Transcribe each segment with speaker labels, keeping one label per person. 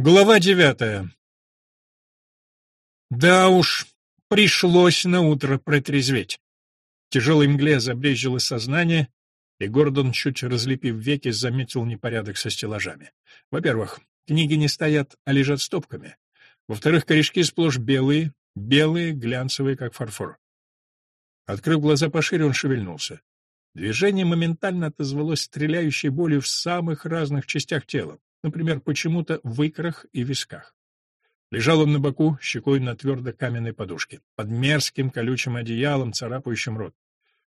Speaker 1: Глава девятая. Да уж, пришлось на утро протрезветь. В тяжелой мгле забрежило сознание, и Гордон, чуть разлепив веки, заметил непорядок со стеллажами. Во-первых, книги не стоят, а лежат стопками. Во-вторых, корешки сплошь белые, белые, глянцевые, как фарфор. Открыв глаза пошире, он шевельнулся. Движение моментально отозвалось стреляющей болью в самых разных частях тела например, почему-то в икрах и висках. Лежал он на боку, щекой на твердо каменной подушке, под мерзким колючим одеялом, царапающим рот.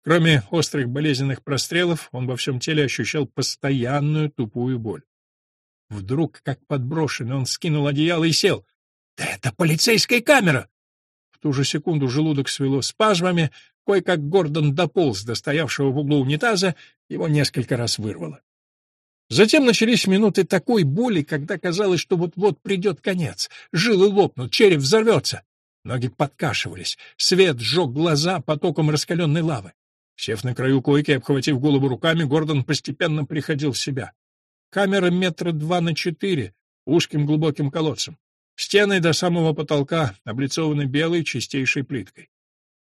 Speaker 1: Кроме острых болезненных прострелов, он во всем теле ощущал постоянную тупую боль. Вдруг, как подброшенный, он скинул одеяло и сел. «Да это полицейская камера!» В ту же секунду желудок свело спазмами, кое-как Гордон дополз до стоявшего в углу унитаза, его несколько раз вырвало. Затем начались минуты такой боли, когда казалось, что вот-вот придет конец. Жилы лопнут, череп взорвется. Ноги подкашивались, свет сжег глаза потоком раскаленной лавы. Сев на краю койки обхватив голову руками, Гордон постепенно приходил в себя. Камера метра два на четыре, узким глубоким колодцем. Стены до самого потолка облицованы белой чистейшей плиткой.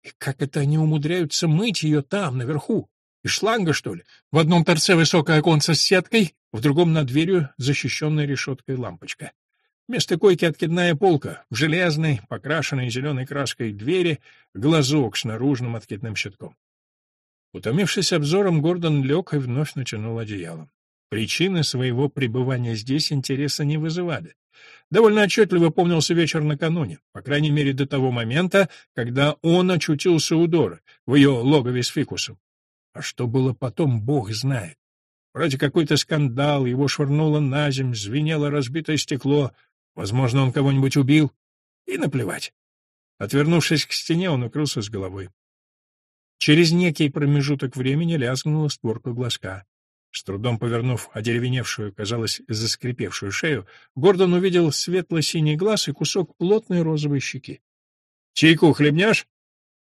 Speaker 1: И как это они умудряются мыть ее там, наверху? Из шланга, что ли? В одном торце высокое оконце с сеткой, в другом над дверью защищенная решеткой лампочка. Вместо койки откидная полка, в железной, покрашенной зеленой краской двери, глазок с наружным откидным щитком. Утомившись обзором, Гордон лег и вновь натянул одеяло. Причины своего пребывания здесь интереса не вызывали. Довольно отчетливо помнился вечер накануне, по крайней мере до того момента, когда он очутился у Доры, в ее логове с фикусом. А что было потом, бог знает. Вроде какой-то скандал, его швырнуло на земь, звенело разбитое стекло. Возможно, он кого-нибудь убил. И наплевать. Отвернувшись к стене, он укрылся с головой. Через некий промежуток времени лязгнула створка глазка. С трудом повернув одеревеневшую, казалось, заскрипевшую шею, Гордон увидел светло-синий глаз и кусок плотной розовой щеки. «Чайку хлебнешь?»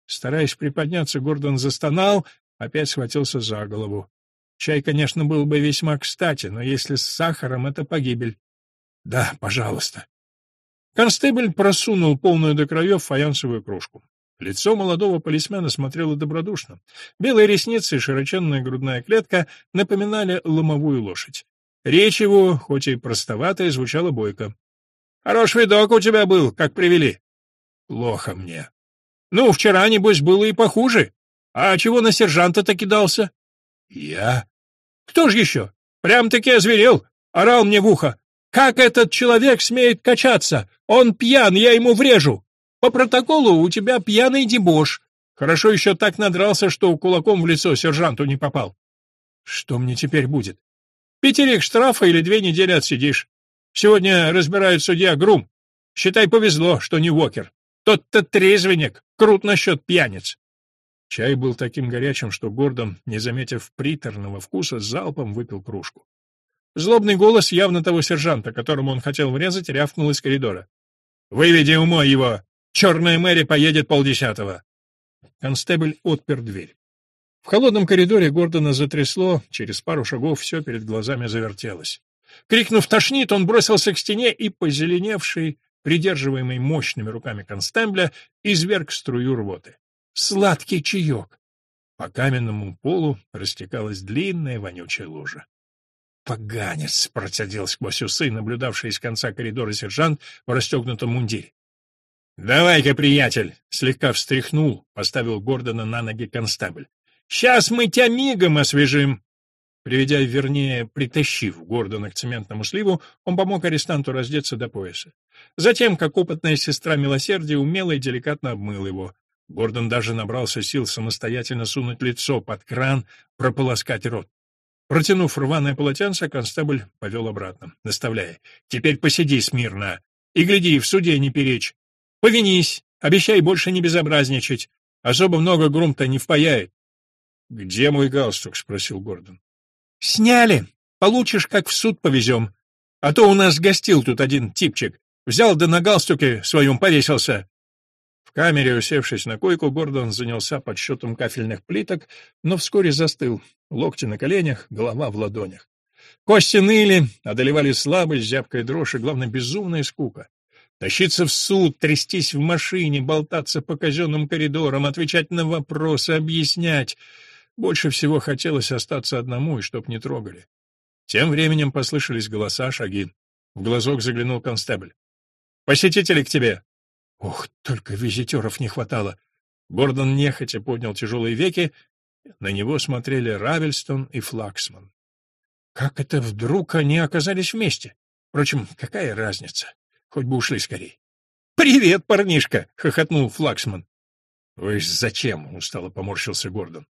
Speaker 1: Стараясь приподняться, Гордон застонал опять схватился за голову. Чай, конечно, был бы весьма кстати, но если с сахаром, это погибель. Да, пожалуйста. Констебль просунул полную до краев фаянсовую кружку. Лицо молодого полисмена смотрело добродушно. Белые ресницы и широченная грудная клетка напоминали ломовую лошадь. Речь его, хоть и простоватая, звучала бойко. «Хорош видок у тебя был, как привели». «Плохо мне». «Ну, вчера, небось, было и похуже. А чего на сержанта-то кидался? Я? Кто ж еще? Прям-таки озверел, орал мне в ухо. Как этот человек смеет качаться? Он пьян, я ему врежу. По протоколу у тебя пьяный дебош. Хорошо еще так надрался, что кулаком в лицо сержанту не попал. Что мне теперь будет? Пятерик штрафа или две недели отсидишь. Сегодня разбирает судья Грум. Считай, повезло, что не Вокер. Тот-то трезвенник, крут насчет пьяниц. Чай был таким горячим, что Гордон, не заметив приторного вкуса, залпом выпил кружку. Злобный голос явно того сержанта, которому он хотел врезать, рявкнул из коридора. «Выведи умой его! Черная Мэри поедет полдесятого!» Констебль отпер дверь. В холодном коридоре Гордона затрясло, через пару шагов все перед глазами завертелось. Крикнув «тошнит», он бросился к стене и, позеленевший, придерживаемый мощными руками констебля, изверг струю рвоты. Сладкий чаек. По каменному полу растекалась длинная вонючая лужа. «Поганец!» — процедил сквозь усы, наблюдавший из конца коридора сержант в расстегнутом мундире. «Давай-ка, приятель!» — слегка встряхнул, поставил Гордона на ноги констабль. «Сейчас мы тебя мигом освежим!» Приведя, вернее, притащив Гордона к цементному сливу, он помог арестанту раздеться до пояса. Затем, как опытная сестра милосердия, умело и деликатно обмыл его. Гордон даже набрался сил самостоятельно сунуть лицо под кран, прополоскать рот. Протянув рваное полотенце, констебль повел обратно, наставляя. «Теперь посиди смирно и гляди, в суде не перечь. Повинись, обещай больше не безобразничать. Особо много грум-то не впаяет». «Где мой галстук?» — спросил Гордон. «Сняли. Получишь, как в суд повезем. А то у нас гостил тут один типчик. Взял да на галстуке своем повесился камере, усевшись на койку, Гордон занялся подсчетом кафельных плиток, но вскоре застыл, локти на коленях, голова в ладонях. Кости ныли, одолевали слабость, зябкая дрожь и, главное, безумная скука. Тащиться в суд, трястись в машине, болтаться по казенным коридорам, отвечать на вопросы, объяснять. Больше всего хотелось остаться одному и чтоб не трогали. Тем временем послышались голоса, шаги. В глазок заглянул констебль. «Посетители к тебе!» Ох, только визитеров не хватало. Гордон нехотя поднял тяжелые веки. На него смотрели Равельстон и Флаксман. Как это вдруг они оказались вместе? Впрочем, какая разница? Хоть бы ушли скорей. «Привет, парнишка!» — хохотнул Флаксман. «Вы ж зачем?» — устало поморщился Гордон.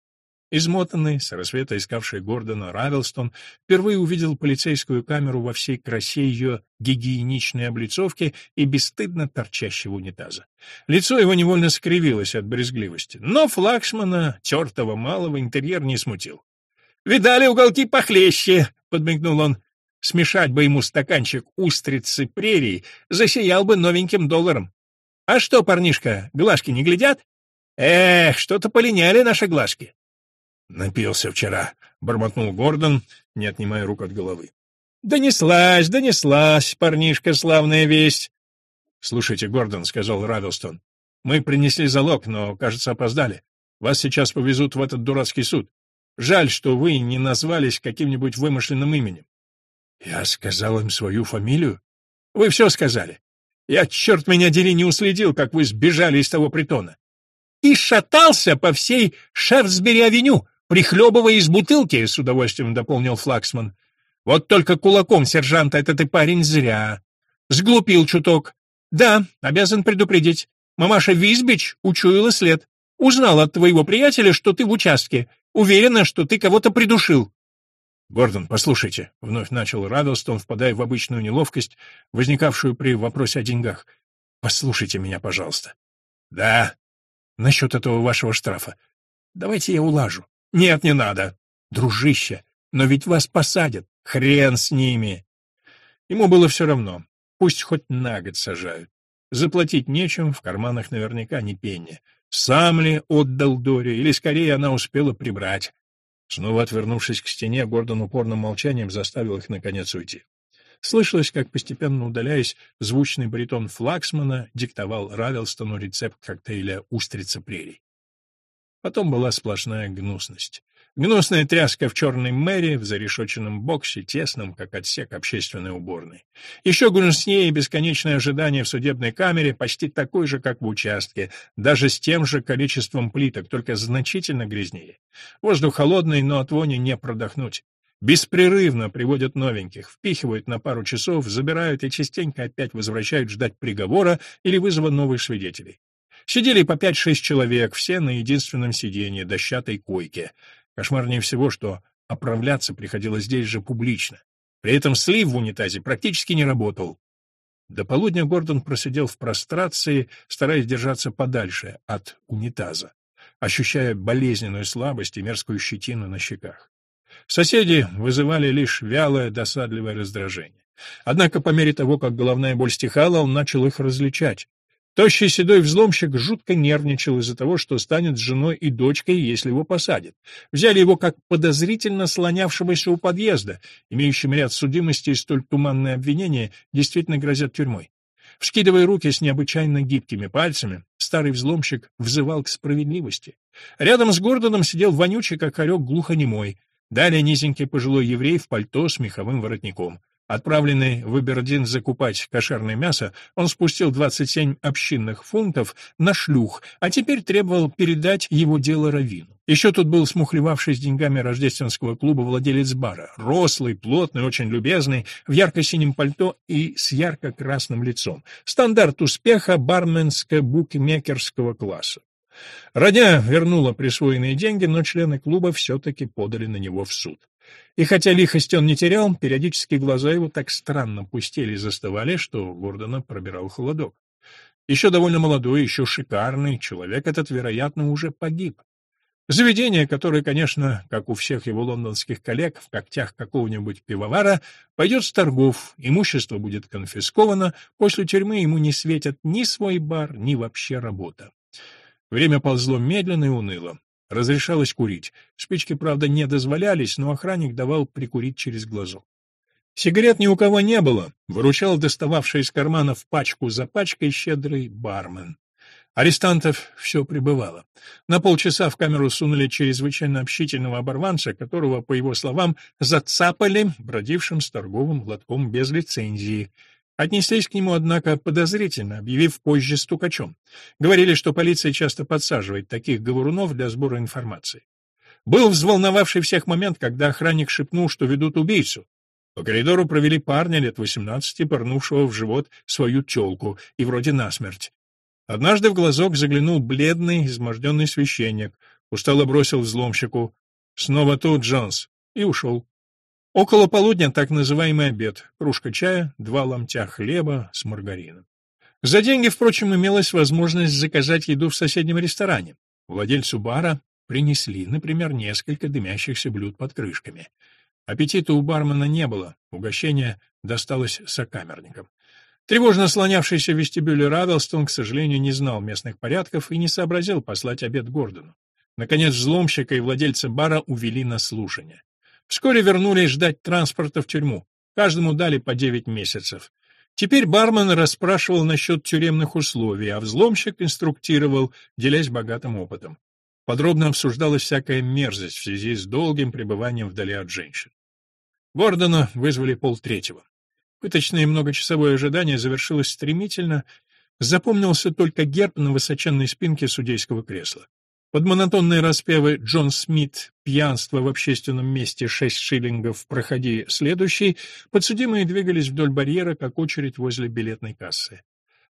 Speaker 1: Измотанный, с рассвета искавший Гордона Равелстон, впервые увидел полицейскую камеру во всей красе ее гигиеничной облицовки и бесстыдно торчащего унитаза. Лицо его невольно скривилось от брезгливости, но Флаксмана, тертого малого, интерьер не смутил. «Видали уголки похлеще!» — подмигнул он. «Смешать бы ему стаканчик устрицы прерий, засиял бы новеньким долларом. А что, парнишка, глазки не глядят? Эх, что-то полиняли наши глазки. «Напился вчера», — бормотнул Гордон, не отнимая рук от головы. «Донеслась, донеслась, парнишка, славная весть!» «Слушайте, Гордон», — сказал Равилстон, — «мы принесли залог, но, кажется, опоздали. Вас сейчас повезут в этот дурацкий суд. Жаль, что вы не назвались каким-нибудь вымышленным именем». «Я сказал им свою фамилию?» «Вы все сказали. Я, черт меня дери, не уследил, как вы сбежали из того притона. И шатался по всей Шефсбери-авеню, прихлебывая из бутылки, — с удовольствием дополнил Флаксман. Вот только кулаком сержанта этот и парень зря. Сглупил чуток. Да, обязан предупредить. Мамаша Визбич учуяла след. Узнала от твоего приятеля, что ты в участке. Уверена, что ты кого-то придушил. «Гордон, послушайте», — вновь начал Радостон, впадая в обычную неловкость, возникавшую при вопросе о деньгах. «Послушайте меня, пожалуйста». «Да». «Насчет этого вашего штрафа. Давайте я улажу. Нет, не надо. Дружище, но ведь вас посадят. Хрен с ними. Ему было все равно. Пусть хоть на год сажают. Заплатить нечем, в карманах наверняка не пенни. Сам ли отдал Доре, или скорее она успела прибрать? Снова отвернувшись к стене, Гордон упорным молчанием заставил их наконец уйти. Слышалось, как, постепенно удаляясь, звучный баритон Флаксмана диктовал Равелстону рецепт коктейля «Устрица прерий». Потом была сплошная гнусность. Гнусная тряска в черной мэрии, в зарешоченном боксе, тесном, как отсек общественной уборной. Еще гнуснее бесконечное ожидание в судебной камере, почти такой же, как в участке, даже с тем же количеством плиток, только значительно грязнее. Воздух холодный, но от вони не продохнуть. Беспрерывно приводят новеньких, впихивают на пару часов, забирают и частенько опять возвращают ждать приговора или вызова новых свидетелей. Сидели по пять-шесть человек, все на единственном сиденье, дощатой койке. Кошмарнее всего, что оправляться приходилось здесь же публично. При этом слив в унитазе практически не работал. До полудня Гордон просидел в прострации, стараясь держаться подальше от унитаза, ощущая болезненную слабость и мерзкую щетину на щеках. Соседи вызывали лишь вялое, досадливое раздражение. Однако по мере того, как головная боль стихала, он начал их различать. Тощий седой взломщик жутко нервничал из-за того, что станет с женой и дочкой, если его посадят. Взяли его как подозрительно слонявшегося у подъезда, имеющим ряд судимостей и столь туманные обвинения действительно грозят тюрьмой. Вскидывая руки с необычайно гибкими пальцами, старый взломщик взывал к справедливости. Рядом с Гордоном сидел вонючий, как хорек, глухонемой. Далее низенький пожилой еврей в пальто с меховым воротником. Отправленный в Эбердин закупать кошерное мясо, он спустил 27 общинных фунтов на шлюх, а теперь требовал передать его дело Равину. Еще тут был смухлевавший с деньгами рождественского клуба владелец бара, рослый, плотный, очень любезный, в ярко-синем пальто и с ярко-красным лицом. Стандарт успеха барменско-букмекерского класса. Родня вернула присвоенные деньги, но члены клуба все-таки подали на него в суд. И хотя лихости он не терял, периодически глаза его так странно пустели и застывали, что Гордона пробирал холодок. Еще довольно молодой, еще шикарный, человек этот, вероятно, уже погиб. Заведение, которое, конечно, как у всех его лондонских коллег, в когтях какого-нибудь пивовара, пойдет с торгов, имущество будет конфисковано, после тюрьмы ему не светят ни свой бар, ни вообще работа. Время ползло медленно и уныло. Разрешалось курить. Спички, правда, не дозволялись, но охранник давал прикурить через глазок. Сигарет ни у кого не было, выручал достававший из карманов пачку за пачкой щедрый бармен. Арестантов все прибывало. На полчаса в камеру сунули чрезвычайно общительного оборванца, которого, по его словам, зацапали бродившим с торговым лотком без лицензии. Отнеслись к нему, однако, подозрительно, объявив позже стукачом. Говорили, что полиция часто подсаживает таких говорунов для сбора информации. Был взволновавший всех момент, когда охранник шепнул, что ведут убийцу. По коридору провели парня лет восемнадцати, порнувшего в живот свою тёлку, и вроде насмерть. Однажды в глазок заглянул бледный, изможденный священник, устало бросил взломщику «Снова тут, Джонс!» и ушел. Около полудня так называемый обед, кружка чая, два ломтя хлеба с маргарином. За деньги, впрочем, имелась возможность заказать еду в соседнем ресторане. Владельцу бара принесли, например, несколько дымящихся блюд под крышками. Аппетита у бармена не было, угощение досталось сокамерникам. Тревожно слонявшийся в вестибюле Раддлстон, к сожалению, не знал местных порядков и не сообразил послать обед Гордону. Наконец, взломщика и владельца бара увели на слушание. Вскоре вернулись ждать транспорта в тюрьму. Каждому дали по девять месяцев. Теперь бармен расспрашивал насчет тюремных условий, а взломщик инструктировал, делясь богатым опытом. Подробно обсуждалась всякая мерзость в связи с долгим пребыванием вдали от женщин. Гордона вызвали полтретьего. Пыточное многочасовое ожидание завершилось стремительно, запомнился только герб на высоченной спинке судейского кресла. Под монотонные распевы «Джон Смит. Пьянство в общественном месте. Шесть шиллингов. Проходи следующий» подсудимые двигались вдоль барьера, как очередь возле билетной кассы.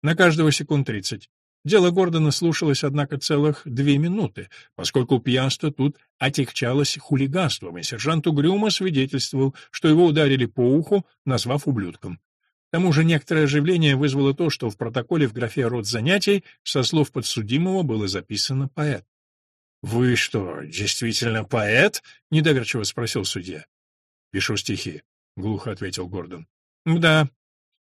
Speaker 1: На каждого секунд тридцать. Дело Гордона слушалось, однако, целых две минуты, поскольку пьянство тут отягчалось хулиганством, и сержант угрюмо свидетельствовал, что его ударили по уху, назвав ублюдком. К тому же некоторое оживление вызвало то, что в протоколе в графе «Род занятий» со слов подсудимого было записано «поэт». «Вы что, действительно поэт?» — недоверчиво спросил судья. «Пишу стихи», — глухо ответил Гордон. «Да,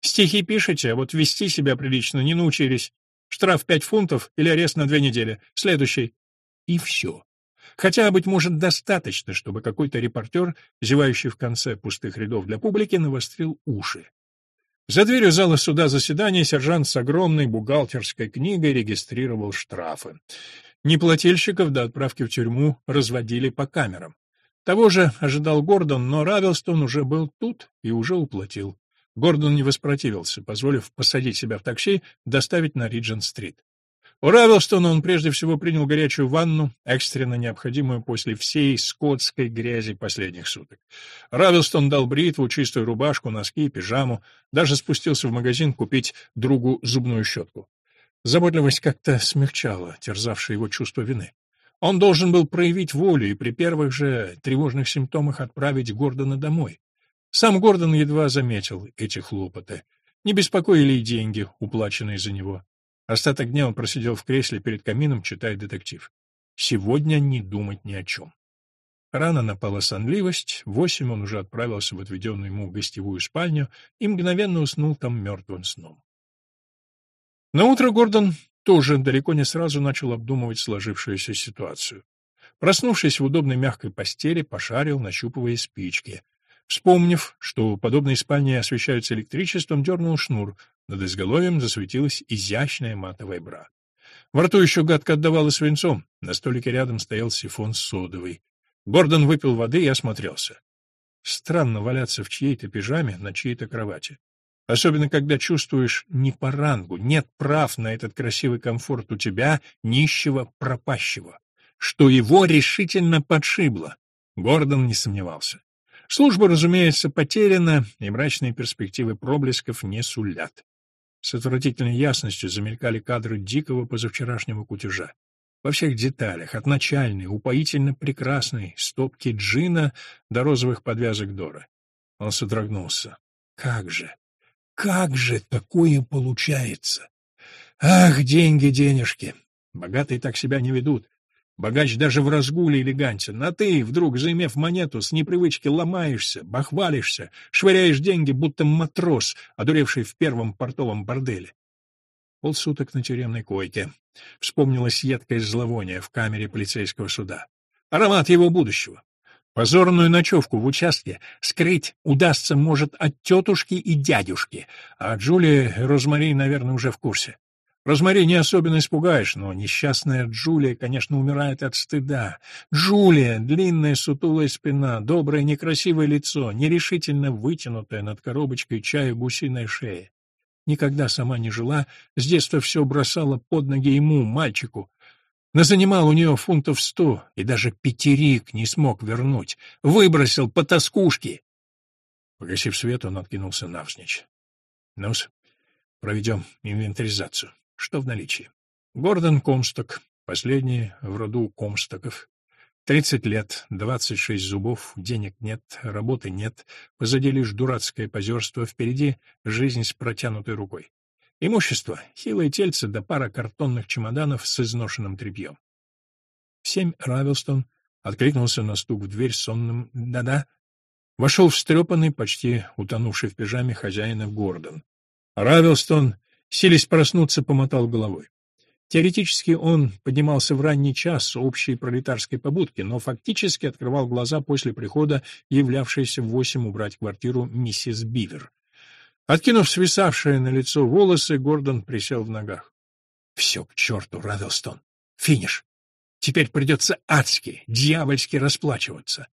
Speaker 1: стихи пишете, а вот вести себя прилично не научились. Штраф пять фунтов или арест на две недели. Следующий. И все. Хотя, быть может, достаточно, чтобы какой-то репортер, зевающий в конце пустых рядов для публики, навострил уши. За дверью зала суда заседания сержант с огромной бухгалтерской книгой регистрировал штрафы. Неплательщиков до отправки в тюрьму разводили по камерам. Того же ожидал Гордон, но Равелстон уже был тут и уже уплатил. Гордон не воспротивился, позволив посадить себя в такси, доставить на Риджент-стрит. У Равелстона он прежде всего принял горячую ванну, экстренно необходимую после всей скотской грязи последних суток. Равелстон дал бритву, чистую рубашку, носки, пижаму, даже спустился в магазин купить другу зубную щетку. Заботливость как-то смягчала терзавшее его чувство вины. Он должен был проявить волю и при первых же тревожных симптомах отправить Гордона домой. Сам Гордон едва заметил эти хлопоты. Не беспокоили и деньги, уплаченные за него. Остаток дня он просидел в кресле перед камином, читая детектив. Сегодня не думать ни о чем. Рано напала сонливость, в восемь он уже отправился в отведенную ему гостевую спальню и мгновенно уснул там мертвым сном. На утро Гордон тоже далеко не сразу начал обдумывать сложившуюся ситуацию. Проснувшись в удобной мягкой постели, пошарил, нащупывая спички. Вспомнив, что подобные спальни освещаются электричеством, дернул шнур. Над изголовьем засветилась изящная матовая бра. Во рту еще гадко отдавало свинцом. На столике рядом стоял сифон содовый. Гордон выпил воды и осмотрелся. Странно валяться в чьей-то пижаме на чьей-то кровати. Особенно, когда чувствуешь не по рангу, нет прав на этот красивый комфорт у тебя, нищего пропащего. Что его решительно подшибло. Гордон не сомневался. Служба, разумеется, потеряна, и мрачные перспективы проблесков не сулят. С отвратительной ясностью замелькали кадры дикого позавчерашнего кутежа. Во всех деталях, от начальной, упоительно прекрасной стопки джина до розовых подвязок Дора. Он содрогнулся. Как же, как же такое получается? Ах, деньги, денежки! Богатые так себя не ведут. Богач даже в разгуле элегантен, а ты, вдруг заимев монету, с непривычки ломаешься, бахвалишься, швыряешь деньги, будто матрос, одуревший в первом портовом борделе. Полсуток на тюремной койке. Вспомнилось едкое зловоние в камере полицейского суда. Аромат его будущего. Позорную ночевку в участке скрыть удастся, может, от тетушки и дядюшки, а Джулия Розмари, наверное, уже в курсе. Розмари не особенно испугаешь, но несчастная Джулия, конечно, умирает от стыда. Джулия — длинная сутулая спина, доброе некрасивое лицо, нерешительно вытянутая над коробочкой чая гусиная шея. Никогда сама не жила, с детства все бросала под ноги ему, мальчику, Назанимал у нее фунтов сто, и даже пятерик не смог вернуть. Выбросил по тоскушке. Погасив свет, он откинулся навзничь. ну проведем инвентаризацию. Что в наличии? Гордон Комсток, последний в роду Комстоков. Тридцать лет, двадцать шесть зубов, денег нет, работы нет, позади лишь дурацкое позерство, впереди жизнь с протянутой рукой. Имущество — хилое тельце да пара картонных чемоданов с изношенным тряпьем. В семь Равилстон откликнулся на стук в дверь сонным «да-да». Вошел встрепанный, почти утонувший в пижаме хозяина Гордон. Равилстон, силясь проснуться, помотал головой. Теоретически он поднимался в ранний час общей пролетарской побудки, но фактически открывал глаза после прихода являвшейся в восемь убрать квартиру миссис Бивер. Откинув свисавшие на лицо волосы, Гордон присел в ногах. «Все к черту, Равелстон! Финиш! Теперь придется адски, дьявольски расплачиваться!»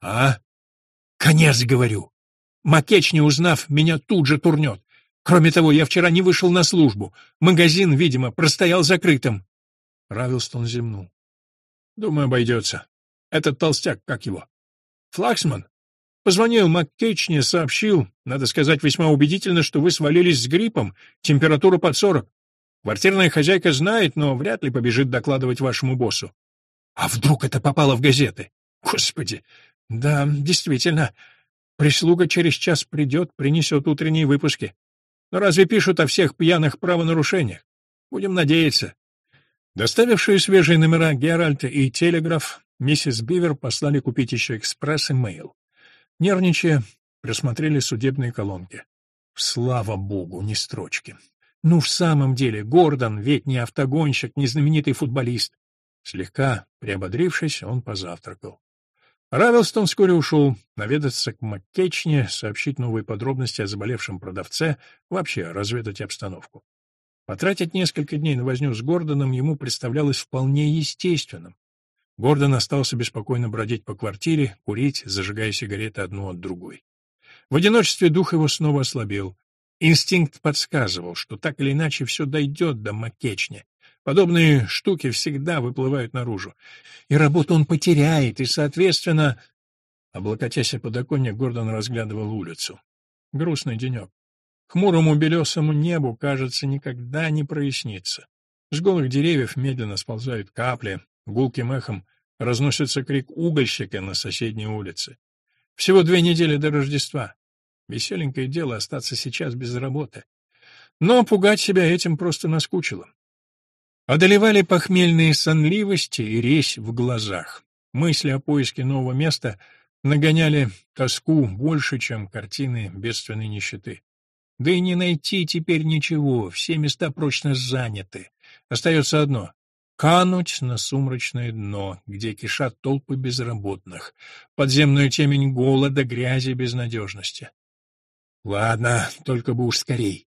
Speaker 1: «А? Конец, говорю! Макеч, не узнав, меня тут же турнет. Кроме того, я вчера не вышел на службу. Магазин, видимо, простоял закрытым». Равелстон зевнул. «Думаю, обойдется. Этот толстяк, как его? Флаксман? Позвонил МакКейчне, сообщил, надо сказать весьма убедительно, что вы свалились с гриппом, температура под сорок. Квартирная хозяйка знает, но вряд ли побежит докладывать вашему боссу. А вдруг это попало в газеты? Господи! Да, действительно. Прислуга через час придет, принесет утренние выпуски. Но разве пишут о всех пьяных правонарушениях? Будем надеяться. Доставившие свежие номера Геральт и Телеграф, миссис Бивер послали купить еще экспресс и мейл. Нервничая, просмотрели судебные колонки. Слава богу, не строчки. Ну, в самом деле, Гордон ведь не автогонщик, не знаменитый футболист. Слегка приободрившись, он позавтракал. Равелстон вскоре ушел наведаться к Маккечне, сообщить новые подробности о заболевшем продавце, вообще разведать обстановку. Потратить несколько дней на возню с Гордоном ему представлялось вполне естественным. Гордон остался беспокойно бродить по квартире, курить, зажигая сигареты одну от другой. В одиночестве дух его снова ослабел. Инстинкт подсказывал, что так или иначе все дойдет до Маккечни. Подобные штуки всегда выплывают наружу. И работу он потеряет, и, соответственно... Облокотясь о подоконник, Гордон разглядывал улицу. Грустный денек. Хмурому белесому небу, кажется, никогда не прояснится. С голых деревьев медленно сползают капли, Гулким эхом разносится крик угольщика на соседней улице. Всего две недели до Рождества. Веселенькое дело остаться сейчас без работы. Но пугать себя этим просто наскучило. Одолевали похмельные сонливости и резь в глазах. Мысли о поиске нового места нагоняли тоску больше, чем картины бедственной нищеты. Да и не найти теперь ничего, все места прочно заняты. Остается одно кануть на сумрачное дно, где кишат толпы безработных, подземную темень голода, грязи, безнадежности. Ладно, только бы уж скорей.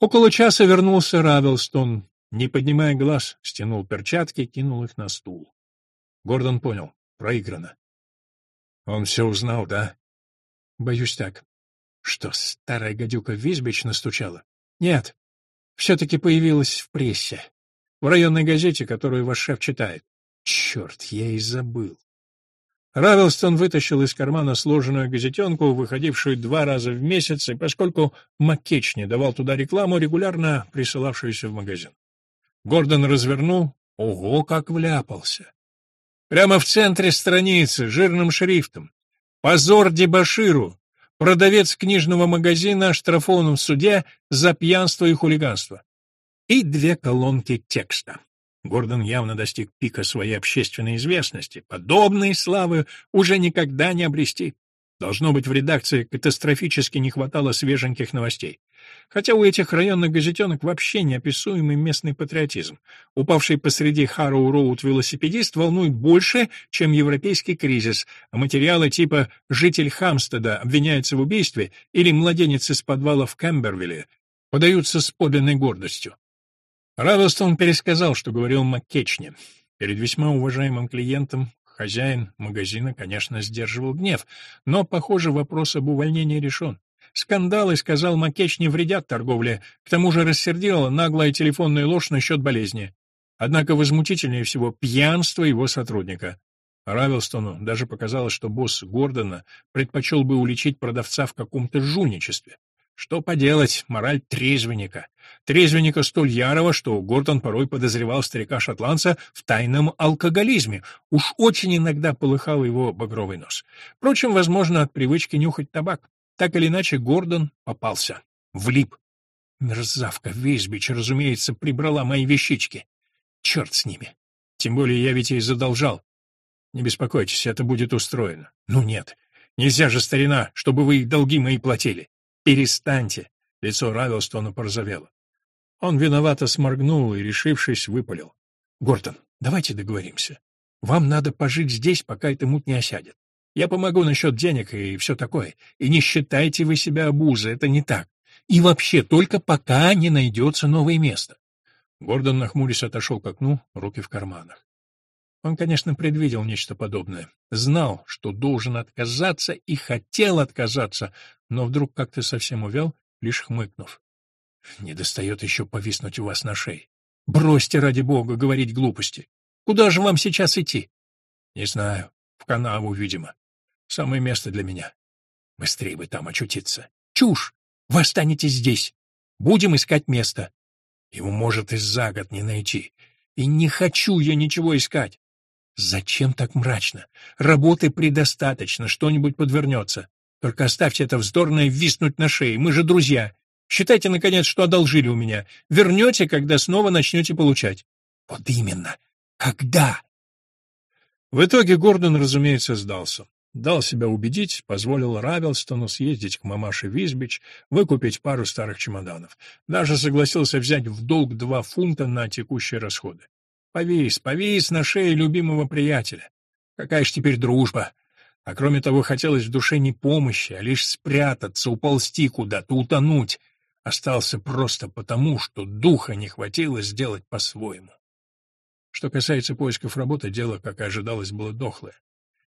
Speaker 1: Около часа вернулся Равелстон. Не поднимая глаз, стянул перчатки, кинул их на стул. Гордон понял. Проиграно. Он все узнал, да? Боюсь так. Что, старая гадюка Визбич настучала? Нет. Все-таки появилась в прессе. В районной газете, которую ваш шеф читает. Черт, я и забыл. Равелстон вытащил из кармана сложенную газетенку, выходившую два раза в месяц, и поскольку Маккеч не давал туда рекламу, регулярно присылавшуюся в магазин. Гордон развернул. Ого, как вляпался! Прямо в центре страницы, жирным шрифтом. Позор дебоширу! Продавец книжного магазина оштрафован в суде за пьянство и хулиганство и две колонки текста. Гордон явно достиг пика своей общественной известности. Подобной славы уже никогда не обрести. Должно быть, в редакции катастрофически не хватало свеженьких новостей. Хотя у этих районных газетенок вообще неописуемый местный патриотизм. Упавший посреди Харроу-Роуд велосипедист волнует больше, чем европейский кризис, а материалы типа «Житель Хамстеда обвиняется в убийстве» или «Младенец из подвала в Кэмбервилле» подаются с подлинной гордостью. Равелстон пересказал, что говорил Маккечни. Перед весьма уважаемым клиентом хозяин магазина, конечно, сдерживал гнев, но, похоже, вопрос об увольнении решен. Скандалы, сказал Маккеч, не вредят торговле, к тому же рассердила наглая телефонная ложь насчет болезни. Однако возмутительнее всего пьянство его сотрудника. Равелстону даже показалось, что босс Гордона предпочел бы уличить продавца в каком-то жульничестве. Что поделать, мораль трезвенника. Трезвенника столь ярого, что Гордон порой подозревал старика-шотландца в тайном алкоголизме. Уж очень иногда полыхал его багровый нос. Впрочем, возможно, от привычки нюхать табак. Так или иначе, Гордон попался. Влип. Мерзавка Вейсбич, разумеется, прибрала мои вещички. Черт с ними. Тем более я ведь ей задолжал. Не беспокойтесь, это будет устроено. Ну нет, нельзя же, старина, чтобы вы долги мои платили. «Перестаньте!» — лицо Равелстона порозовело. Он виновато сморгнул и, решившись, выпалил. «Гортон, давайте договоримся. Вам надо пожить здесь, пока эта муть не осядет. Я помогу насчет денег и все такое. И не считайте вы себя обузой, это не так. И вообще, только пока не найдется новое место». Гордон, нахмурясь, отошел к окну, руки в карманах. Он, конечно, предвидел нечто подобное, знал, что должен отказаться и хотел отказаться, но вдруг как-то совсем увял, лишь хмыкнув. «Не достает еще повиснуть у вас на шее. Бросьте, ради бога, говорить глупости. Куда же вам сейчас идти?» «Не знаю. В канаву, видимо. Самое место для меня. Быстрее бы там очутиться. Чушь! Вы останетесь здесь. Будем искать место. Его может и за год не найти. И не хочу я ничего искать. Зачем так мрачно? Работы предостаточно, что-нибудь подвернется. Только оставьте это вздорное виснуть на шее, мы же друзья. Считайте, наконец, что одолжили у меня. Вернете, когда снова начнете получать. Вот именно. Когда? В итоге Гордон, разумеется, сдался. Дал себя убедить, позволил Равелстону съездить к мамаше Визбич, выкупить пару старых чемоданов. Даже согласился взять в долг два фунта на текущие расходы. Повис, повис на шее любимого приятеля. Какая ж теперь дружба? А кроме того, хотелось в душе не помощи, а лишь спрятаться, уползти куда-то, утонуть. Остался просто потому, что духа не хватило сделать по-своему. Что касается поисков работы, дело, как и ожидалось, было дохлое.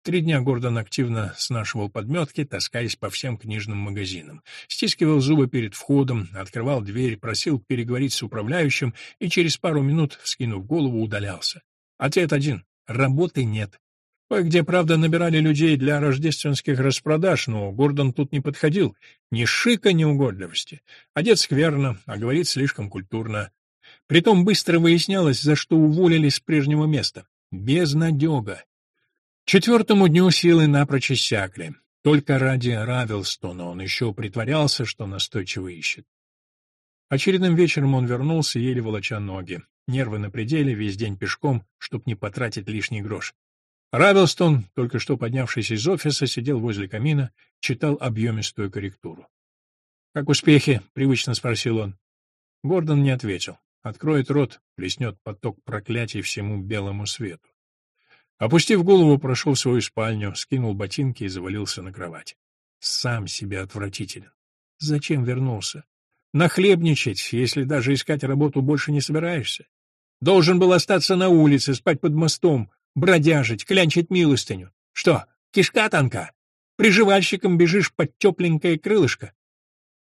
Speaker 1: Три дня Гордон активно снашивал подметки, таскаясь по всем книжным магазинам. Стискивал зубы перед входом, открывал дверь, просил переговорить с управляющим и через пару минут, вскинув голову, удалялся. Ответ один — работы нет. Кое-где, правда, набирали людей для рождественских распродаж, но Гордон тут не подходил. Ни шика, ни угодливости. Одет скверно, а говорит слишком культурно. Притом быстро выяснялось, за что уволили с прежнего места. Безнадега. Четвертому дню силы напрочь иссякли. Только ради Равелстона он еще притворялся, что настойчиво ищет. Очередным вечером он вернулся, еле волоча ноги. Нервы на пределе, весь день пешком, чтоб не потратить лишний грош. Равелстон, только что поднявшись из офиса, сидел возле камина, читал объемистую корректуру. «Как успехи?» — привычно спросил он. Гордон не ответил. Откроет рот, плеснет поток проклятий всему белому свету. Опустив голову, прошел в свою спальню, скинул ботинки и завалился на кровать. Сам себе отвратителен. Зачем вернулся? Нахлебничать, если даже искать работу больше не собираешься. Должен был остаться на улице, спать под мостом, бродяжить, клянчить милостыню. Что, кишка танка? Приживальщиком бежишь под тепленькое крылышко?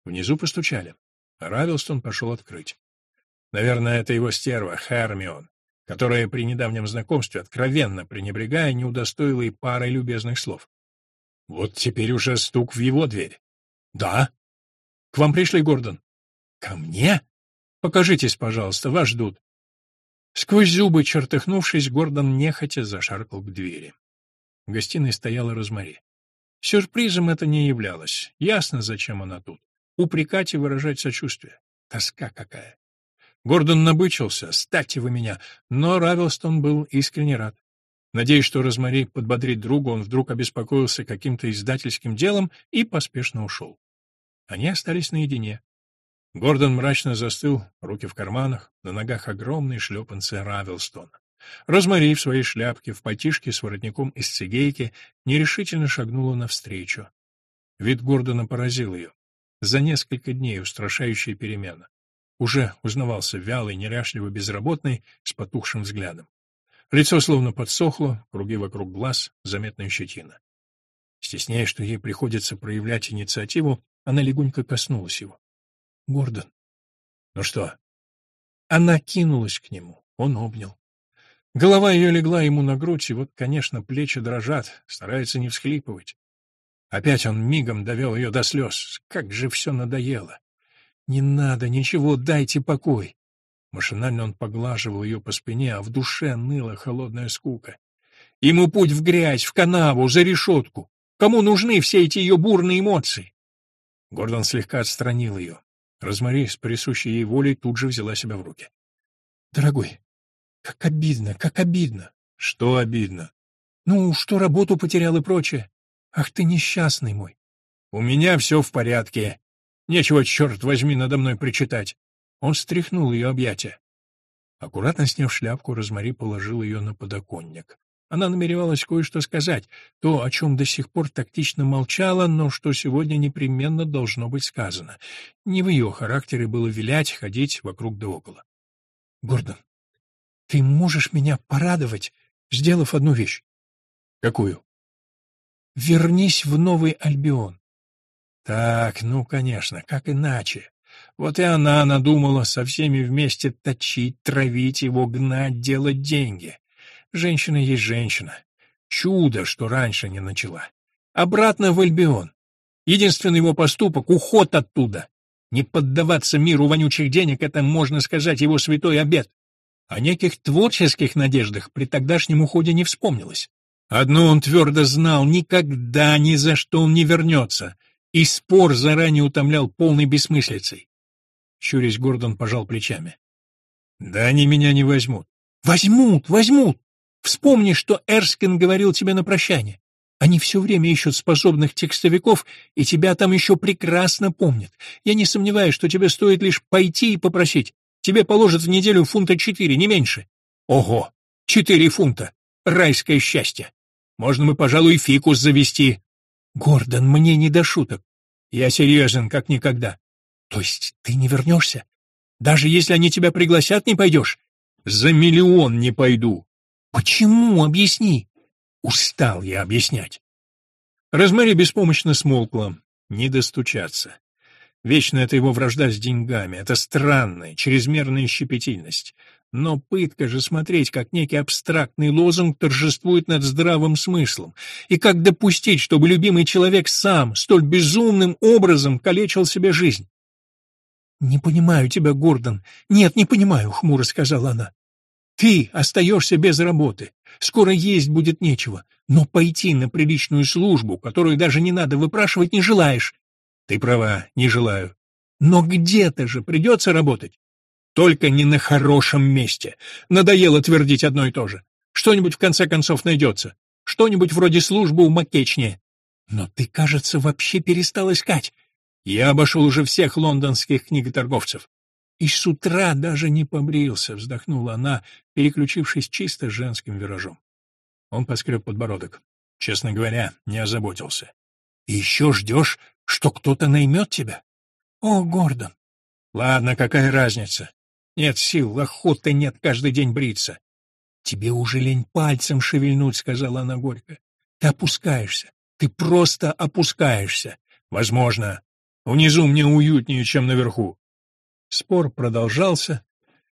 Speaker 1: Внизу постучали. Равилстон пошел открыть. Наверное, это его стерва, Хермион которая при недавнем знакомстве, откровенно пренебрегая, не удостоила и парой любезных слов. Вот теперь уже стук в его дверь. «Да?» «К вам пришли, Гордон?» «Ко мне?» «Покажитесь, пожалуйста, вас ждут». Сквозь зубы, чертыхнувшись, Гордон нехотя зашаркал к двери. В гостиной стояла Розмари. Сюрпризом это не являлось. Ясно, зачем она тут. Упрекать и выражать сочувствие. Тоска какая. Гордон набычился, ставьте вы меня, но Равелстон был искренне рад. Надеясь, что Розмари подбодрит друга, он вдруг обеспокоился каким-то издательским делом и поспешно ушел. Они остались наедине. Гордон мрачно застыл, руки в карманах, на ногах огромные шлепанцы Равелстона. Розмари в своей шляпке, в пальтишке с воротником из цигейки, нерешительно шагнула навстречу. Вид Гордона поразил ее. За несколько дней устрашающая перемена. Уже узнавался вялый, неряшливо безработный, с потухшим взглядом. Лицо словно подсохло, круги вокруг глаз, заметная щетина. Стесняясь, что ей приходится проявлять инициативу, она легонько коснулась его. Гордон. Ну что? Она кинулась к нему. Он обнял. Голова ее легла ему на грудь, и вот, конечно, плечи дрожат, старается не всхлипывать. Опять он мигом довел ее до слез. Как же все надоело. «Не надо, ничего, дайте покой». Машинально он поглаживал ее по спине, а в душе ныла холодная скука. Ему путь в грязь, в канаву, за решетку. Кому нужны все эти ее бурные эмоции? Гордон слегка отстранил ее. Розмари с присущей ей волей тут же взяла себя в руки. «Дорогой, как обидно, как обидно!» «Что обидно?» «Ну, что работу потерял и прочее. Ах ты несчастный мой!» «У меня все в порядке. Нечего, черт возьми, надо мной причитать». Он стряхнул ее объятия. Аккуратно сняв шляпку, Розмари положил ее на подоконник. Она намеревалась кое-что сказать, то, о чем до сих пор тактично молчала, но что сегодня непременно должно быть сказано. Не в ее характере было вилять, ходить вокруг да около. — Гордон, ты можешь меня порадовать, сделав одну вещь? — Какую? — Вернись в Новый Альбион. — Так, ну, конечно, как иначе? Вот и она надумала со всеми вместе точить, травить его, гнать, делать деньги. Женщина есть женщина. Чудо, что раньше не начала. Обратно в Альбион. Единственный его поступок — уход оттуда. Не поддаваться миру вонючих денег — это, можно сказать, его святой обет. О неких творческих надеждах при тогдашнем уходе не вспомнилось. Одно он твердо знал — никогда ни за что он не вернется, и спор заранее утомлял полной бессмыслицей. Щурясь, Гордон пожал плечами. — Да они меня не возьмут. — Возьмут, возьмут! Вспомни, что Эрскин говорил тебе на прощание. Они все время ищут способных текстовиков, и тебя там еще прекрасно помнят. Я не сомневаюсь, что тебе стоит лишь пойти и попросить. Тебе положат в неделю фунта четыре, не меньше. Ого, четыре фунта. Райское счастье. Можно мы, пожалуй, фикус завести. Гордон, мне не до шуток. Я серьезен, как никогда. То есть ты не вернешься? Даже если они тебя пригласят, не пойдешь? За миллион не пойду. Почему? Объясни. Устал я объяснять. Розмари беспомощно смолкла. Не достучаться. Вечно это его вражда с деньгами, это странная, чрезмерная щепетильность. Но пытка же смотреть, как некий абстрактный лозунг торжествует над здравым смыслом, и как допустить, чтобы любимый человек сам столь безумным образом калечил себе жизнь. «Не понимаю тебя, Гордон. Нет, не понимаю», — хмуро сказала она. Ты остаешься без работы. Скоро есть будет нечего. Но пойти на приличную службу, которую даже не надо выпрашивать, не желаешь. Ты права, не желаю. Но где-то же придется работать. Только не на хорошем месте. Надоело твердить одно и то же. Что-нибудь в конце концов найдется. Что-нибудь вроде службы у Маккечне. Но ты, кажется, вообще перестал искать. Я обошел уже всех лондонских книготорговцев. И с утра даже не побрился, вздохнула она, переключившись чисто женским виражом. Он поскреб подбородок. Честно говоря, не озаботился. И еще ждешь, что кто-то наймет тебя? О, Гордон! Ладно, какая разница? Нет сил, охоты нет каждый день бриться. Тебе уже лень пальцем шевельнуть, сказала она горько. Ты опускаешься. Ты просто опускаешься. Возможно. Внизу мне уютнее, чем наверху. Спор продолжался.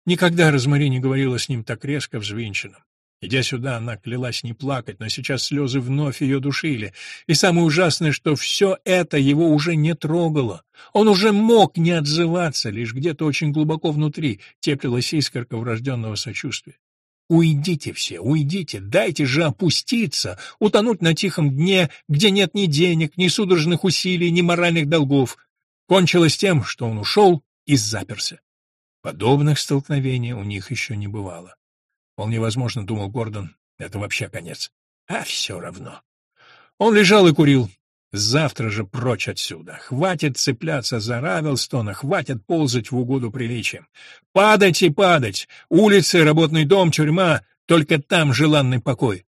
Speaker 1: Никогда Розмари не говорила с ним так резко взвинченным. Идя сюда, она клялась не плакать, но сейчас слезы вновь ее душили. И самое ужасное, что все это его уже не трогало. Он уже мог не отзываться, лишь где-то очень глубоко внутри теплилась искорка врожденного сочувствия. Уйдите все, уйдите, дайте же опуститься, утонуть на тихом дне, где нет ни денег, ни судорожных усилий, ни моральных долгов. Кончилось тем, что он ушел, и заперся. Подобных столкновений у них еще не бывало. Вполне возможно, думал Гордон, это вообще конец. А все равно. Он лежал и курил. Завтра же прочь отсюда. Хватит цепляться за Равелстона, хватит ползать в угоду приличиям. Падать и падать! Улицы, работный дом, тюрьма — только там желанный покой.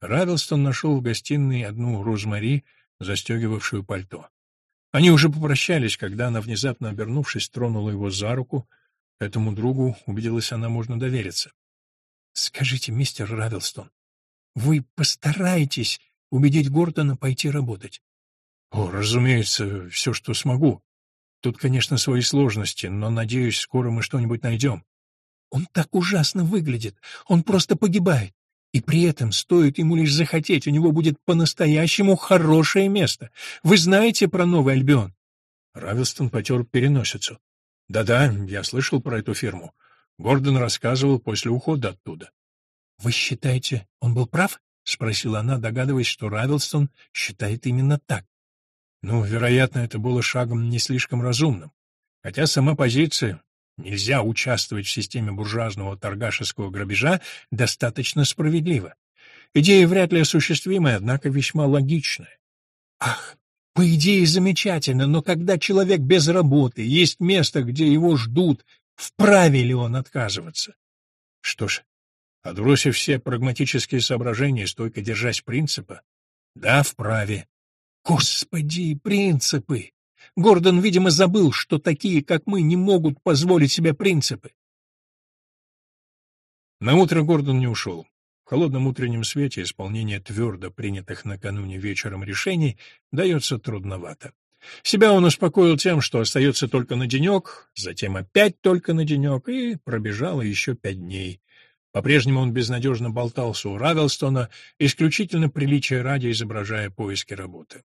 Speaker 1: Равелстон нашел в гостиной одну Розмари, застегивавшую пальто. Они уже попрощались, когда она, внезапно обернувшись, тронула его за руку. Этому другу, убедилась она, можно довериться. — Скажите, мистер Равелстон, вы постараетесь убедить Гордона пойти работать? О, разумеется, все, что смогу. Тут, конечно, свои сложности, но, надеюсь, скоро мы что-нибудь найдем. Он так ужасно выглядит. Он просто погибает. И при этом, стоит ему лишь захотеть, у него будет по-настоящему хорошее место. Вы знаете про Новый Альбион?» Равилстон потер переносицу. «Да-да, я слышал про эту фирму. Гордон рассказывал после ухода оттуда». «Вы считаете, он был прав?» — спросила она, догадываясь, что Равилстон считает именно так. Ну, вероятно, это было шагом не слишком разумным. Хотя сама позиция «нельзя участвовать в системе буржуазного торгашеского грабежа» достаточно справедлива. Идея вряд ли осуществимая, однако весьма логичная. Ах, по идее замечательно, но когда человек без работы, есть место, где его ждут, вправе ли он отказываться? Что ж, отбросив все прагматические соображения стойко держась принципа, да, вправе. Господи, принципы! Гордон, видимо, забыл, что такие, как мы, не могут позволить себе принципы. На утро Гордон не ушел. В холодном утреннем свете исполнение твердо принятых накануне вечером решений дается трудновато. Себя он успокоил тем, что остается только на денек, затем опять только на денек, и пробежало еще пять дней. По-прежнему он безнадежно болтался у Равелстона, исключительно приличия ради изображая поиски работы.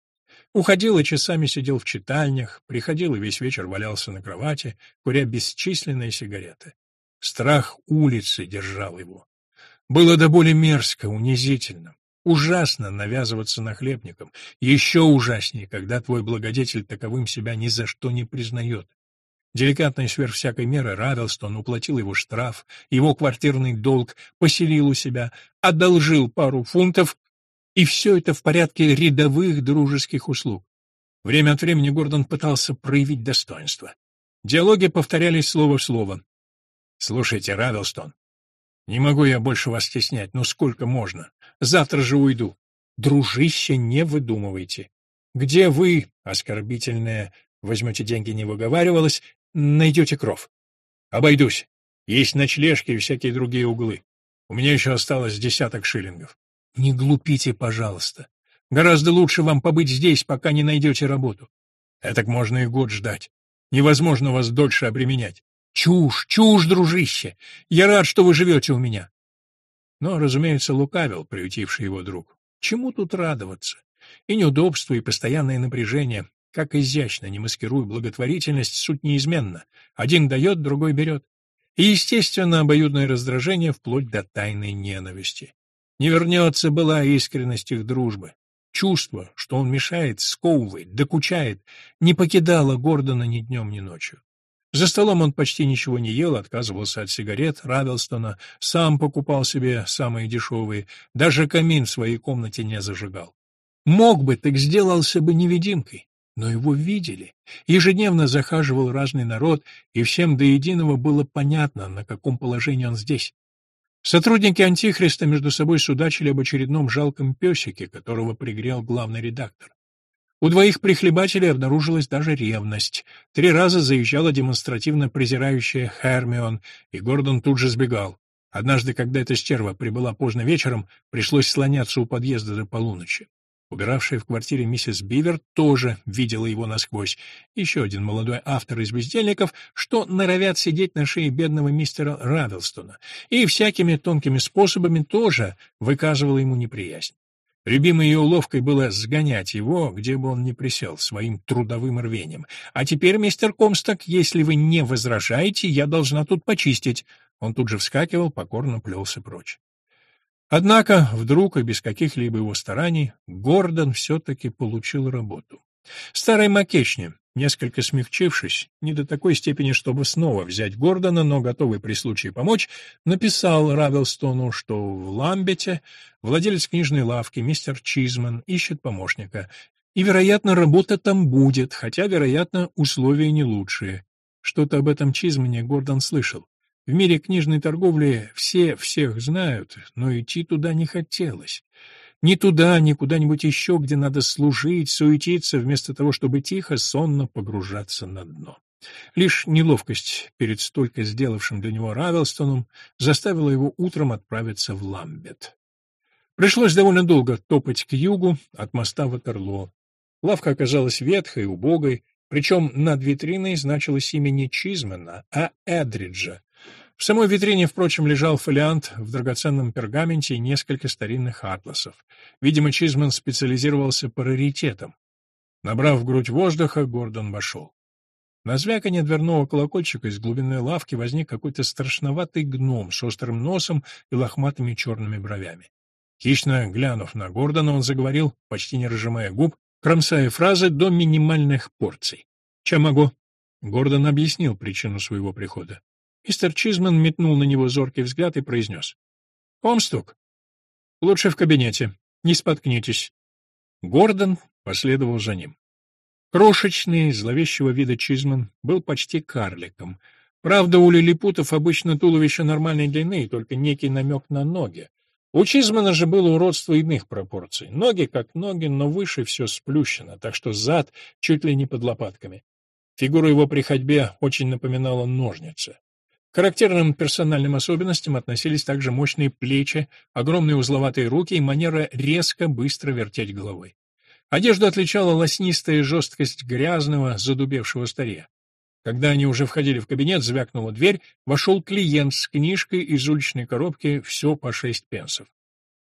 Speaker 1: Уходил и часами сидел в читальнях, приходил и весь вечер валялся на кровати, куря бесчисленные сигареты. Страх улицы держал его. Было до боли мерзко, унизительно. Ужасно навязываться нахлебникам. Еще ужаснее, когда твой благодетель таковым себя ни за что не признает. Деликатный сверх всякой меры Равелстон уплатил его штраф, его квартирный долг, поселил у себя, одолжил пару фунтов и все это в порядке рядовых дружеских услуг. Время от времени Гордон пытался проявить достоинство. Диалоги повторялись слово в слово. «Слушайте, Равелстон, не могу я больше вас стеснять, но сколько можно? Завтра же уйду. Дружище, не выдумывайте. Где вы, оскорбительное, возьмете деньги не выговаривалось, найдете кров? Обойдусь. Есть ночлежки и всякие другие углы. У меня еще осталось десяток шиллингов. Не глупите, пожалуйста. Гораздо лучше вам побыть здесь, пока не найдете работу. Этак можно и год ждать. Невозможно вас дольше обременять. Чушь, чушь, дружище. Я рад, что вы живете у меня. Но, разумеется, лукавил приютивший его друг. Чему тут радоваться? И неудобство, и постоянное напряжение. Как изящно, не маскируя благотворительность, суть неизменна. Один дает, другой берет. И, естественно, обоюдное раздражение вплоть до тайной ненависти. Не вернется была искренность их дружбы. Чувство, что он мешает, сковывает, докучает, не покидало Гордона ни днем, ни ночью. За столом он почти ничего не ел, отказывался от сигарет Равелстона, сам покупал себе самые дешевые, даже камин в своей комнате не зажигал. Мог бы, так сделался бы невидимкой, но его видели. Ежедневно захаживал разный народ, и всем до единого было понятно, на каком положении он здесь. Сотрудники Антихриста между собой судачили об очередном жалком песике, которого пригрел главный редактор. У двоих прихлебателей обнаружилась даже ревность. Три раза заезжала демонстративно презирающая Хермион, и Гордон тут же сбегал. Однажды, когда эта стерва прибыла поздно вечером, пришлось слоняться у подъезда до полуночи. Убиравшая в квартире миссис Бивер тоже видела его насквозь. Еще один молодой автор из бездельников, что норовят сидеть на шее бедного мистера Равелстона, и всякими тонкими способами тоже выказывала ему неприязнь. Любимой ее уловкой было сгонять его, где бы он ни присел, своим трудовым рвением. «А теперь, мистер Комсток, если вы не возражаете, я должна тут почистить». Он тут же вскакивал, покорно плелся прочь. Однако, вдруг и без каких-либо его стараний, Гордон все-таки получил работу. Старый Макечни, несколько смягчившись, не до такой степени, чтобы снова взять Гордона, но готовый при случае помочь, написал Равелстону, что в Ламбете владелец книжной лавки мистер Чизман ищет помощника. И, вероятно, работа там будет, хотя, вероятно, условия не лучшие. Что-то об этом Чизмане Гордон слышал. В мире книжной торговли все всех знают, но идти туда не хотелось. Ни туда, ни куда-нибудь еще, где надо служить, суетиться, вместо того, чтобы тихо, сонно погружаться на дно. Лишь неловкость перед столько сделавшим для него Равелстоном заставила его утром отправиться в Ламбет. Пришлось довольно долго топать к югу от моста Ватерлоо. Лавка оказалась ветхой, убогой, причем над витриной значилось имя не Чизмена, а Эдриджа. В самой витрине, впрочем, лежал фолиант в драгоценном пергаменте и несколько старинных атласов. Видимо, Чизмен специализировался по раритетам. Набрав в грудь воздуха, Гордон вошел. На звяканье дверного колокольчика из глубины лавки возник какой-то страшноватый гном с острым носом и лохматыми черными бровями. Хищно глянув на Гордона, он заговорил, почти не разжимая губ, кромсая фразы до минимальных порций. «Чем могу?» Гордон объяснил причину своего прихода. Мистер Чизман метнул на него зоркий взгляд и произнес. «Комстук? Лучше в кабинете. Не споткнитесь». Гордон последовал за ним. Крошечный, зловещего вида Чизман был почти карликом. Правда, у лилипутов обычно туловище нормальной длины, только некий намек на ноги. У Чизмана же было уродство иных пропорций. Ноги как ноги, но выше все сплющено, так что зад чуть ли не под лопатками. Фигура его при ходьбе очень напоминала ножницы. К характерным персональным особенностям относились также мощные плечи, огромные узловатые руки и манера резко, быстро вертеть головой. Одежду отличала лоснистая жесткость грязного, задубевшего старья. Когда они уже входили в кабинет, звякнула дверь, вошел клиент с книжкой из уличной коробки «Все по шесть пенсов».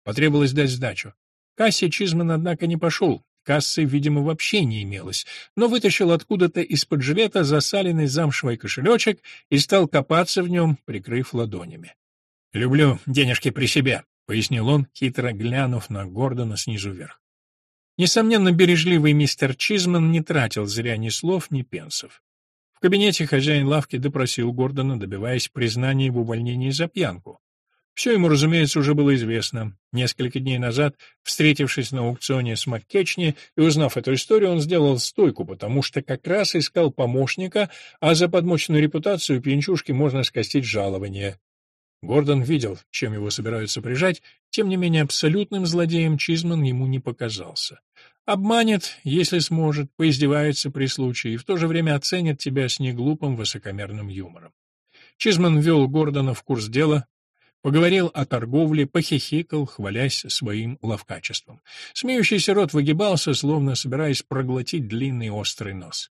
Speaker 1: Потребовалось дать сдачу. Кассе Чизман, однако, не пошел, кассы, видимо, вообще не имелось, но вытащил откуда-то из-под жилета засаленный замшевый кошелечек и стал копаться в нем, прикрыв ладонями. «Люблю денежки при себе», — пояснил он, хитро глянув на Гордона снизу вверх. Несомненно, бережливый мистер Чизман не тратил зря ни слов, ни пенсов. В кабинете хозяин лавки допросил Гордона, добиваясь признания в увольнении за пьянку. Все ему, разумеется, уже было известно. Несколько дней назад, встретившись на аукционе с Маккечни и узнав эту историю, он сделал стойку, потому что как раз искал помощника, а за подмоченную репутацию пьянчушки можно скостить жалование. Гордон видел, чем его собираются прижать, тем не менее абсолютным злодеем Чизман ему не показался. Обманет, если сможет, поиздевается при случае и в то же время оценит тебя с неглупым высокомерным юмором. Чизман ввел Гордона в курс дела, поговорил о торговле, похихикал, хвалясь своим ловкачеством. Смеющийся рот выгибался, словно собираясь проглотить длинный острый нос.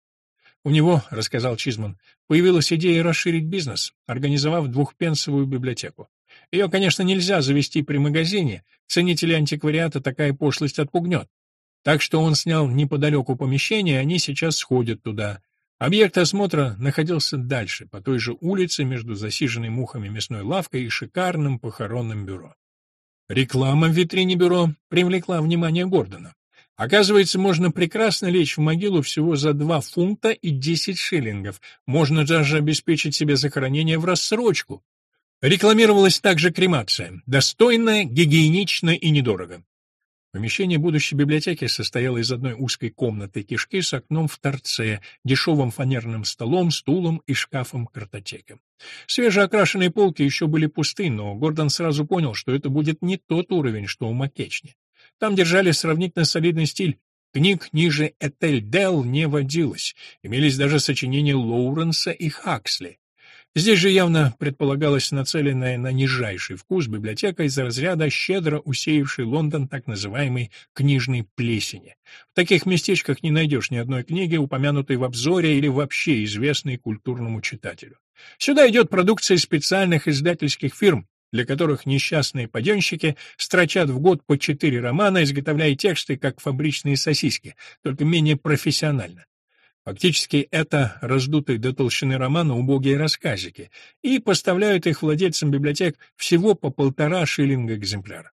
Speaker 1: У него, рассказал Чизман, появилась идея расширить бизнес, организовав двухпенсовую библиотеку. Ее, конечно, нельзя завести при магазине, ценители антиквариата такая пошлость отпугнет. Так что он снял неподалеку помещение, и они сейчас сходят туда. Объект осмотра находился дальше, по той же улице, между засиженной мухами мясной лавкой и шикарным похоронным бюро. Реклама в витрине бюро привлекла внимание Гордона. Оказывается, можно прекрасно лечь в могилу всего за 2 фунта и 10 шиллингов. Можно даже обеспечить себе захоронение в рассрочку. Рекламировалась также кремация. Достойно, гигиенично и недорого. Помещение будущей библиотеки состояло из одной узкой комнаты кишки с окном в торце, дешевым фанерным столом, стулом и шкафом-картотеком. Свежеокрашенные полки еще были пусты, но Гордон сразу понял, что это будет не тот уровень, что у Маккечни. Там держали сравнительно солидный стиль. Книг ниже Этель Делл не водилось. Имелись даже сочинения Лоуренса и Хаксли. Здесь же явно предполагалась нацеленная на нижайший вкус библиотека из разряда щедро усеявшей Лондон так называемой книжной плесени. В таких местечках не найдешь ни одной книги, упомянутой в обзоре или вообще известной культурному читателю. Сюда идет продукция специальных издательских фирм, для которых несчастные паденщики строчат в год по четыре романа, изготовляя тексты, как фабричные сосиски, только менее профессионально. Фактически это раздутые до толщины романа убогие рассказики, и поставляют их владельцам библиотек всего по полтора шиллинга экземпляр.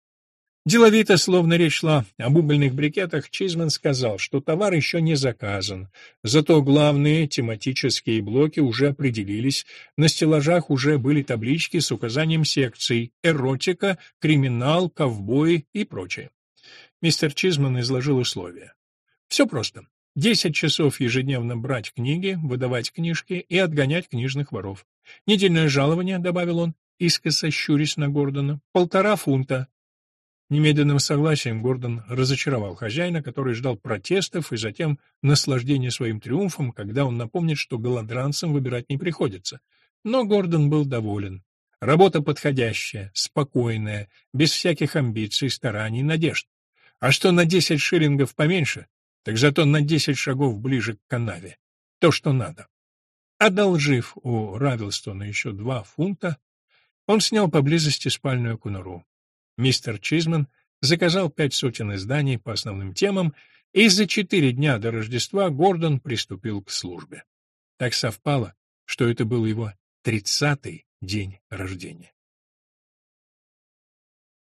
Speaker 1: Деловито, словно речь шла об угольных брикетах, Чизман сказал, что товар еще не заказан, зато главные тематические блоки уже определились, на стеллажах уже были таблички с указанием секций «эротика», «криминал», «ковбои» и прочее. Мистер Чизман изложил условия. Все просто. Десять часов ежедневно брать книги, выдавать книжки и отгонять книжных воров. Недельное жалование, — добавил он, искоса щурясь на Гордона, — полтора фунта. Немедленным согласием Гордон разочаровал хозяина, который ждал протестов и затем наслаждения своим триумфом, когда он напомнит, что голодранцам выбирать не приходится. Но Гордон был доволен. Работа подходящая, спокойная, без всяких амбиций, стараний, надежд. А что на десять шиллингов поменьше, так зато на десять шагов ближе к канаве. То, что надо. Одолжив у Равилстона еще два фунта, он снял поблизости спальную конуру. Мистер Чизман заказал пять сотен изданий по основным темам, и за четыре дня до Рождества Гордон приступил к службе. Так совпало, что это был его тридцатый день рождения.